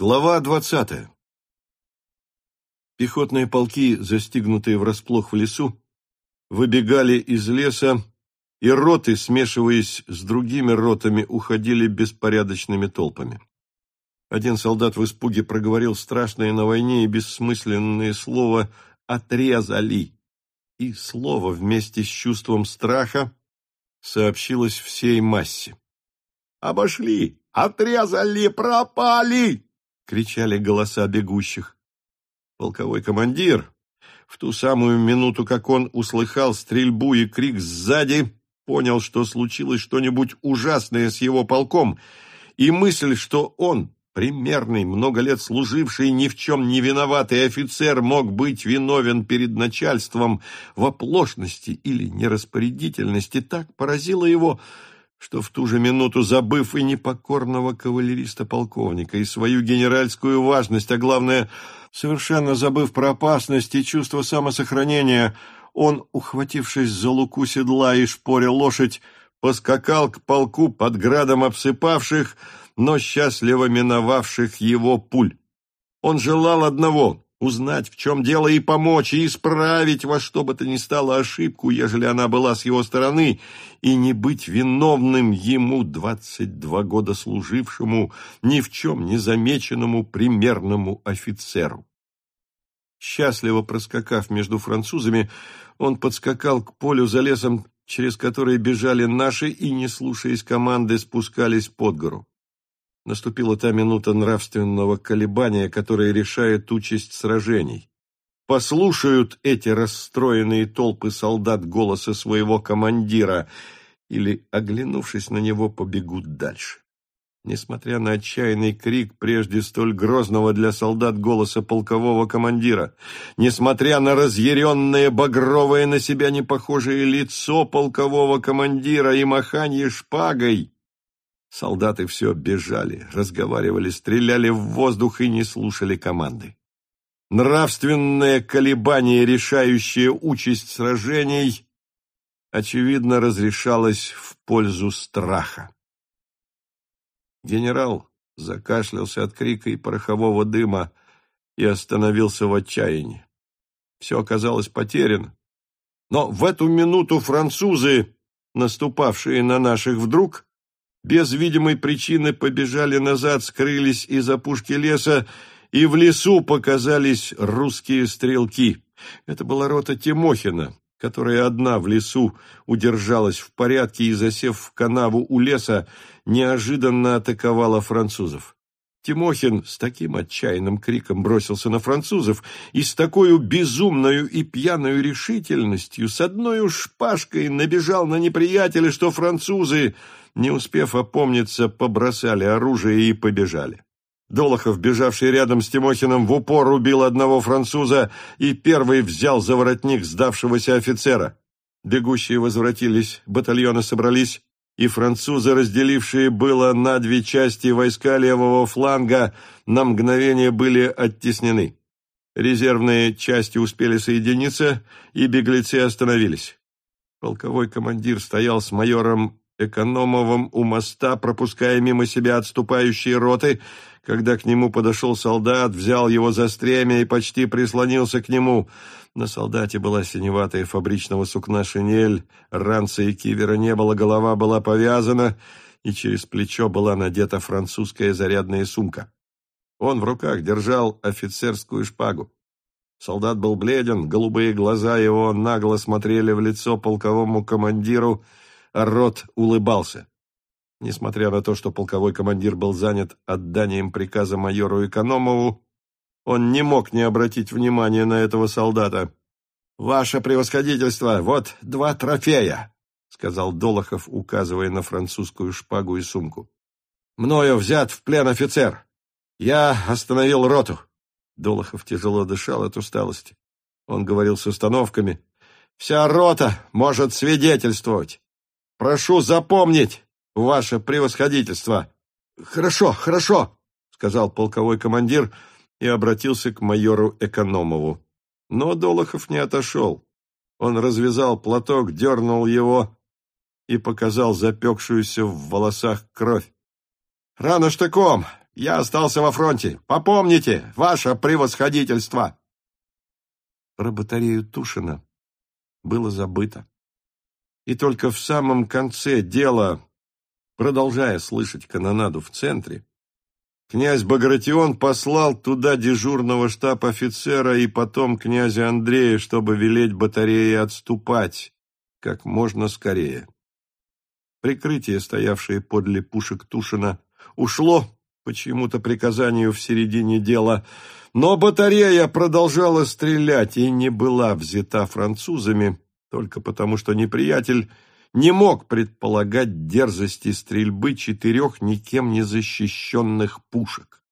Глава двадцатая. Пехотные полки, застигнутые врасплох в лесу, выбегали из леса, и роты, смешиваясь с другими ротами, уходили беспорядочными толпами. Один солдат в испуге проговорил страшное на войне и бессмысленное слово «отрезали», и слово вместе с чувством страха сообщилось всей массе. «Обошли! Отрезали! Пропали!» Кричали голоса бегущих. Полковой командир, в ту самую минуту, как он услыхал стрельбу и крик сзади, понял, что случилось что-нибудь ужасное с его полком, и мысль, что он, примерный, много лет служивший, ни в чем не виноватый офицер, мог быть виновен перед начальством в оплошности или нераспорядительности, так поразила его, что в ту же минуту, забыв и непокорного кавалериста-полковника, и свою генеральскую важность, а главное, совершенно забыв про опасность и чувство самосохранения, он, ухватившись за луку седла и шпоря лошадь, поскакал к полку под градом обсыпавших, но счастливо миновавших его пуль. Он желал одного узнать, в чем дело, и помочь, и исправить во что бы то ни стало ошибку, ежели она была с его стороны, и не быть виновным ему, двадцать два года служившему, ни в чем не замеченному примерному офицеру. Счастливо проскакав между французами, он подскакал к полю за лесом, через которое бежали наши, и, не слушаясь команды, спускались под гору. Наступила та минута нравственного колебания, которая решает участь сражений. Послушают эти расстроенные толпы солдат голоса своего командира или, оглянувшись на него, побегут дальше. Несмотря на отчаянный крик, прежде столь грозного для солдат голоса полкового командира, несмотря на разъяренное багровое на себя непохожее лицо полкового командира и маханье шпагой, Солдаты все бежали, разговаривали, стреляли в воздух и не слушали команды. Нравственное колебание, решающее участь сражений, очевидно, разрешалось в пользу страха. Генерал закашлялся от крика и порохового дыма и остановился в отчаянии. Все оказалось потеряно. Но в эту минуту французы, наступавшие на наших вдруг, без видимой причины побежали назад, скрылись из опушки леса, и в лесу показались русские стрелки. Это была рота Тимохина, которая одна в лесу удержалась в порядке и, засев в канаву у леса, неожиданно атаковала французов. Тимохин с таким отчаянным криком бросился на французов и с такой безумною и пьяной решительностью, с одной шпажкой набежал на неприятеля, что французы не успев опомниться, побросали оружие и побежали. Долохов, бежавший рядом с Тимохиным, в упор убил одного француза и первый взял за воротник сдавшегося офицера. Бегущие возвратились, батальоны собрались, и французы, разделившие было на две части войска левого фланга, на мгновение были оттеснены. Резервные части успели соединиться, и беглецы остановились. Полковой командир стоял с майором Экономовым у моста, пропуская мимо себя отступающие роты, когда к нему подошел солдат, взял его за стремя и почти прислонился к нему. На солдате была синеватая фабричного сукна шинель, ранца и кивера не было, голова была повязана, и через плечо была надета французская зарядная сумка. Он в руках держал офицерскую шпагу. Солдат был бледен, голубые глаза его нагло смотрели в лицо полковому командиру — рот улыбался. Несмотря на то, что полковой командир был занят отданием приказа майору Экономову, он не мог не обратить внимания на этого солдата. «Ваше превосходительство, вот два трофея!» — сказал Долохов, указывая на французскую шпагу и сумку. «Мною взят в плен офицер. Я остановил роту». Долохов тяжело дышал от усталости. Он говорил с установками. «Вся рота может свидетельствовать. Прошу запомнить, ваше превосходительство. Хорошо, хорошо, сказал полковой командир и обратился к майору Экономову. Но Долохов не отошел. Он развязал платок, дернул его и показал запекшуюся в волосах кровь. «Рано штыком! Я остался во фронте. Попомните, ваше превосходительство!» Про батарею Тушина было забыто. И только в самом конце дела, продолжая слышать канонаду в центре, князь Багратион послал туда дежурного штаб-офицера и потом князя Андрея, чтобы велеть батарее отступать как можно скорее. Прикрытие, стоявшее подле пушек Тушина, ушло почему-то приказанию в середине дела, но батарея продолжала стрелять и не была взята французами, только потому что неприятель не мог предполагать дерзости стрельбы четырех никем не защищенных пушек.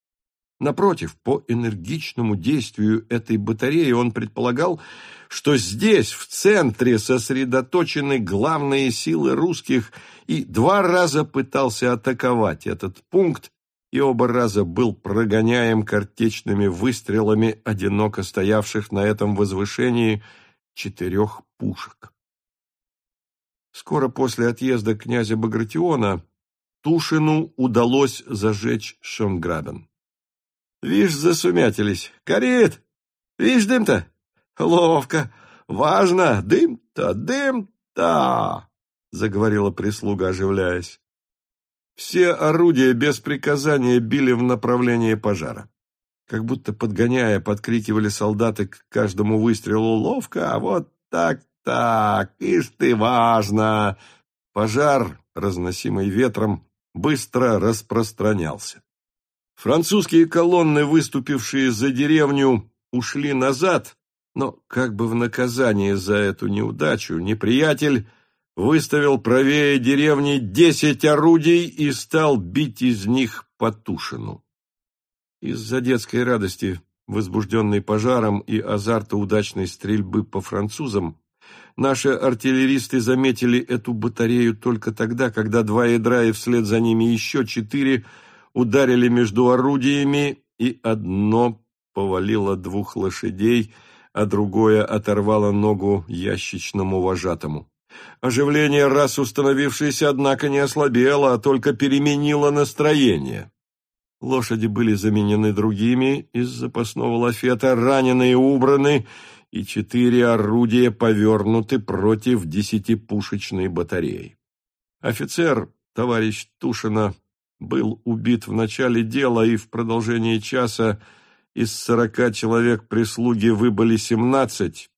Напротив, по энергичному действию этой батареи он предполагал, что здесь, в центре, сосредоточены главные силы русских, и два раза пытался атаковать этот пункт, и оба раза был прогоняем картечными выстрелами одиноко стоявших на этом возвышении четырех пушек. Скоро после отъезда князя Багратиона Тушину удалось зажечь Шонграбен. Вишь, засумятились. Горит! Вишь, дым-то? Ловко. Важно. Дым-то, дым-то, заговорила прислуга, оживляясь. Все орудия без приказания били в направлении пожара. Как будто подгоняя, подкрикивали солдаты к каждому выстрелу ловко, а вот так-так, ишь ты, важно. Пожар, разносимый ветром, быстро распространялся. Французские колонны, выступившие за деревню, ушли назад, но как бы в наказание за эту неудачу неприятель выставил правее деревни десять орудий и стал бить из них по Тушину. Из-за детской радости, возбужденной пожаром и азарта удачной стрельбы по французам, наши артиллеристы заметили эту батарею только тогда, когда два ядра и вслед за ними еще четыре – ударили между орудиями, и одно повалило двух лошадей, а другое оторвало ногу ящичному вожатому. Оживление, раз установившееся, однако, не ослабело, а только переменило настроение. Лошади были заменены другими из запасного лафета, раненые убраны, и четыре орудия повернуты против десятипушечной батареи. Офицер, товарищ Тушина, был убит в начале дела, и в продолжении часа из сорока человек прислуги выбыли семнадцать,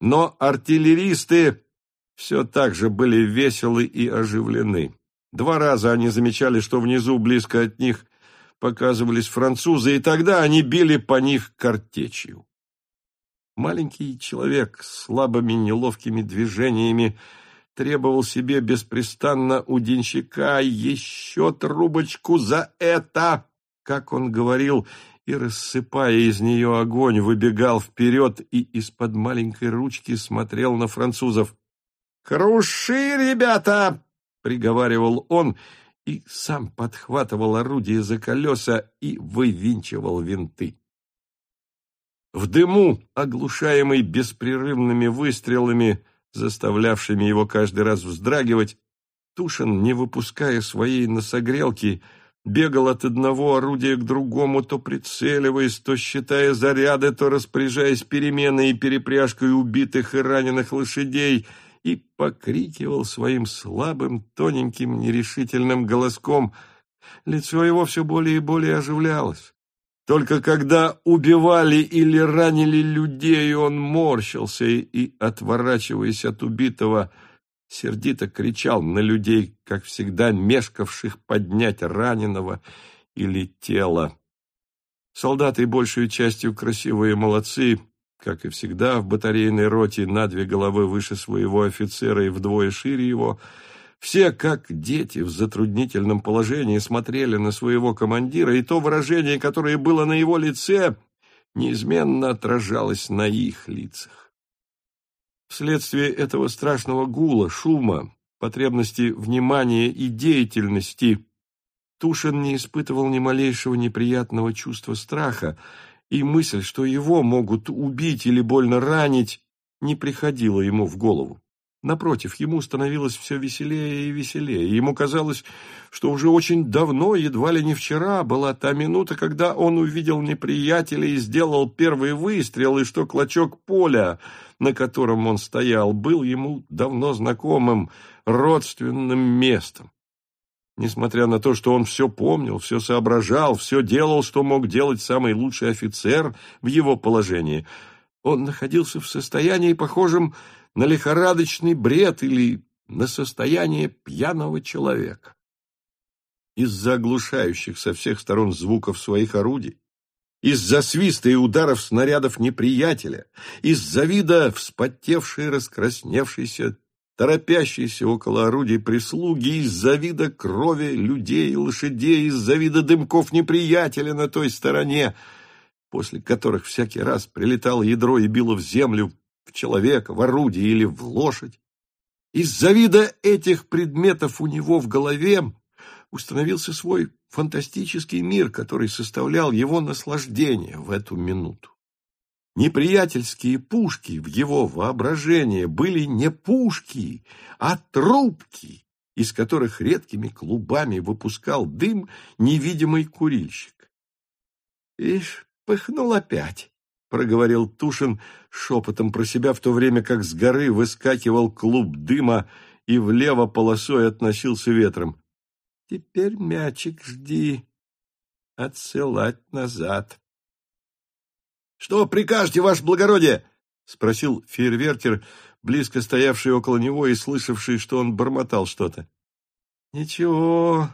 но артиллеристы все так же были веселы и оживлены. Два раза они замечали, что внизу, близко от них, показывались французы, и тогда они били по них картечью. Маленький человек слабыми неловкими движениями требовал себе беспрестанно у денщика еще трубочку за это, как он говорил, и, рассыпая из нее огонь, выбегал вперед и из-под маленькой ручки смотрел на французов. «Круши, ребята!» — приговаривал он, и сам подхватывал орудие за колеса и вывинчивал винты. В дыму, оглушаемый беспрерывными выстрелами, заставлявшими его каждый раз вздрагивать, Тушин, не выпуская своей носогрелки, бегал от одного орудия к другому, то прицеливаясь, то считая заряды, то распоряжаясь переменой и перепряжкой убитых и раненых лошадей, и покрикивал своим слабым, тоненьким, нерешительным голоском. Лицо его все более и более оживлялось. Только когда убивали или ранили людей, он морщился и, отворачиваясь от убитого, сердито кричал на людей, как всегда мешкавших поднять раненого или тело. Солдаты, большей частью красивые молодцы, как и всегда в батарейной роте, на две головы выше своего офицера и вдвое шире его – все, как дети в затруднительном положении, смотрели на своего командира, и то выражение, которое было на его лице, неизменно отражалось на их лицах. Вследствие этого страшного гула, шума, потребности внимания и деятельности Тушин не испытывал ни малейшего неприятного чувства страха, и мысль, что его могут убить или больно ранить, не приходила ему в голову. Напротив, ему становилось все веселее и веселее. Ему казалось, что уже очень давно, едва ли не вчера, была та минута, когда он увидел неприятеля и сделал первый выстрел, и что клочок поля, на котором он стоял, был ему давно знакомым, родственным местом. Несмотря на то, что он все помнил, все соображал, все делал, что мог делать самый лучший офицер в его положении, он находился в состоянии, похожем на лихорадочный бред или на состояние пьяного человека. Из-за оглушающих со всех сторон звуков своих орудий, из-за свиста и ударов снарядов неприятеля, из-за вида вспотевшей, раскрасневшейся, торопящейся около орудий прислуги, из-за вида крови людей и лошадей, из-за вида дымков неприятеля на той стороне, после которых всякий раз прилетало ядро и било в землю, человека, в орудие или в лошадь. Из-за вида этих предметов у него в голове установился свой фантастический мир, который составлял его наслаждение в эту минуту. Неприятельские пушки в его воображении были не пушки, а трубки, из которых редкими клубами выпускал дым невидимый курильщик. «Ишь, пыхнул опять», — проговорил Тушин шепотом про себя, в то время как с горы выскакивал клуб дыма и влево полосой относился ветром. «Теперь мячик жди, отсылать назад». «Что прикажете, ваше благородие?» — спросил фейервертер, близко стоявший около него и слышавший, что он бормотал что-то. «Ничего,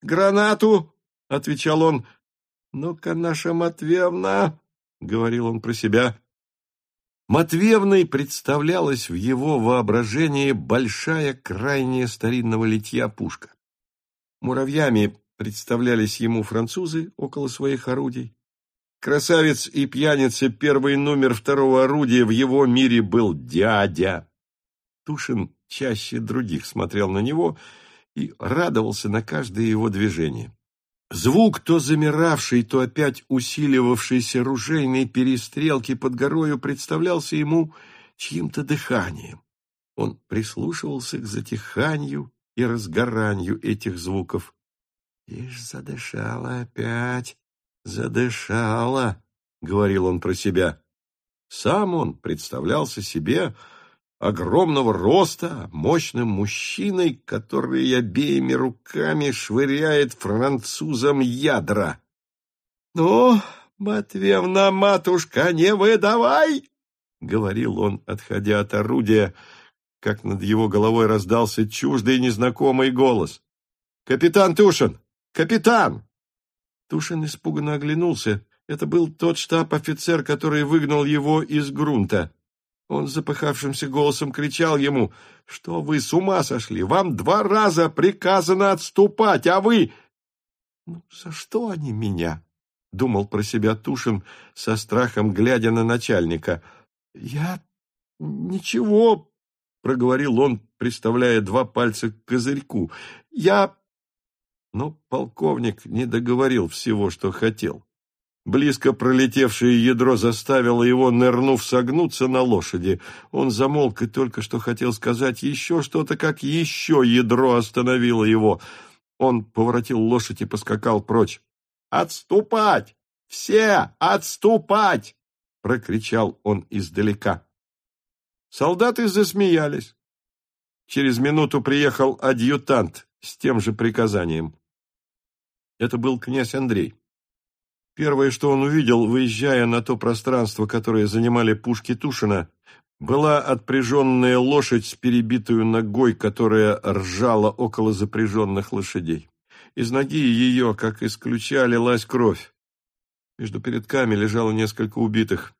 гранату!» — отвечал он. «Ну-ка, наша Матвеевна!» — говорил он про себя. Матвеевной представлялась в его воображении большая крайняя старинного литья пушка. Муравьями представлялись ему французы около своих орудий. Красавец и пьяница первый номер второго орудия в его мире был дядя. Тушин чаще других смотрел на него и радовался на каждое его движение. Звук, то замиравший, то опять усиливавшийся ружейной перестрелки под горою, представлялся ему чьим-то дыханием. Он прислушивался к затиханию и разгоранию этих звуков. «Ишь, задышала опять, задышала», — говорил он про себя. Сам он представлялся себе огромного роста, мощным мужчиной, который обеими руками швыряет французам ядра. — Ну, Матвеевна, матушка, не выдавай! — говорил он, отходя от орудия, как над его головой раздался чуждый незнакомый голос. «Капитан Тушин! Капитан!» Тушин испуганно оглянулся. Это был тот штаб-офицер, который выгнал его из грунта. Он запыхавшимся голосом кричал ему, что вы с ума сошли, вам два раза приказано отступать, а вы... Ну, за что они меня? Думал про себя Тушин со страхом, глядя на начальника. Я... ничего, проговорил он, приставляя два пальца к козырьку. Я... Но полковник не договорил всего, что хотел. Близко пролетевшее ядро заставило его, нырнув, согнуться на лошади. Он замолк и только что хотел сказать еще что-то, как еще ядро остановило его. Он поворотил лошадь и поскакал прочь. «Отступать! Все отступать!» — прокричал он издалека. Солдаты засмеялись. Через минуту приехал адъютант с тем же приказанием. Это был князь Андрей. Первое, что он увидел, выезжая на то пространство, которое занимали пушки Тушина, была отпряженная лошадь с перебитую ногой, которая ржала около запряженных лошадей. Из ноги ее, как из ключа, лилась кровь. Между передками лежало несколько убитых.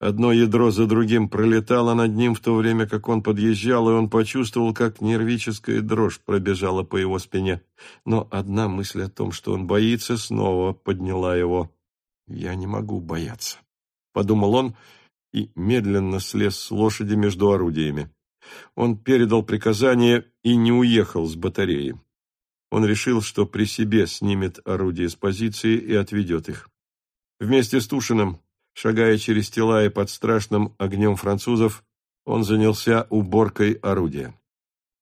Одно ядро за другим пролетало над ним в то время, как он подъезжал, и он почувствовал, как нервическая дрожь пробежала по его спине. Но одна мысль о том, что он боится, снова подняла его. «Я не могу бояться», — подумал он и медленно слез с лошади между орудиями. Он передал приказание и не уехал с батареи. Он решил, что при себе снимет орудие с позиции и отведет их. Вместе с Тушиным Шагая через тела и под страшным огнем французов, Он занялся уборкой орудия.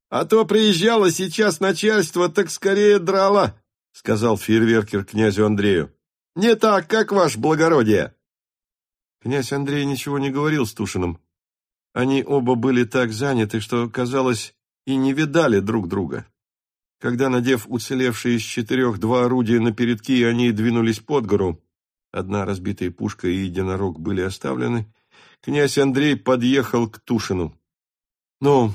«А то приезжало сейчас начальство, так скорее драло», — сказал фейерверкер князю Андрею. «Не так, как ваш благородие». Князь Андрей ничего не говорил с Тушиным. Они оба были так заняты, что, казалось, и не видали друг друга. Когда, надев уцелевшие из четырех два орудия на передки, они двинулись под гору, одна разбитая пушка и единорог были оставлены, князь Андрей подъехал к Тушину. — Ну,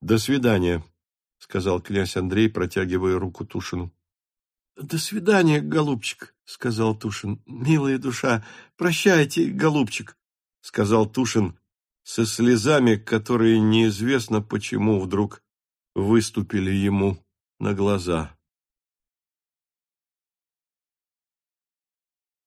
до свидания, — сказал князь Андрей, протягивая руку Тушину. — До свидания, голубчик, — сказал Тушин. — Милая душа, прощайте, голубчик, — сказал Тушин со слезами, которые неизвестно почему вдруг выступили ему на глаза.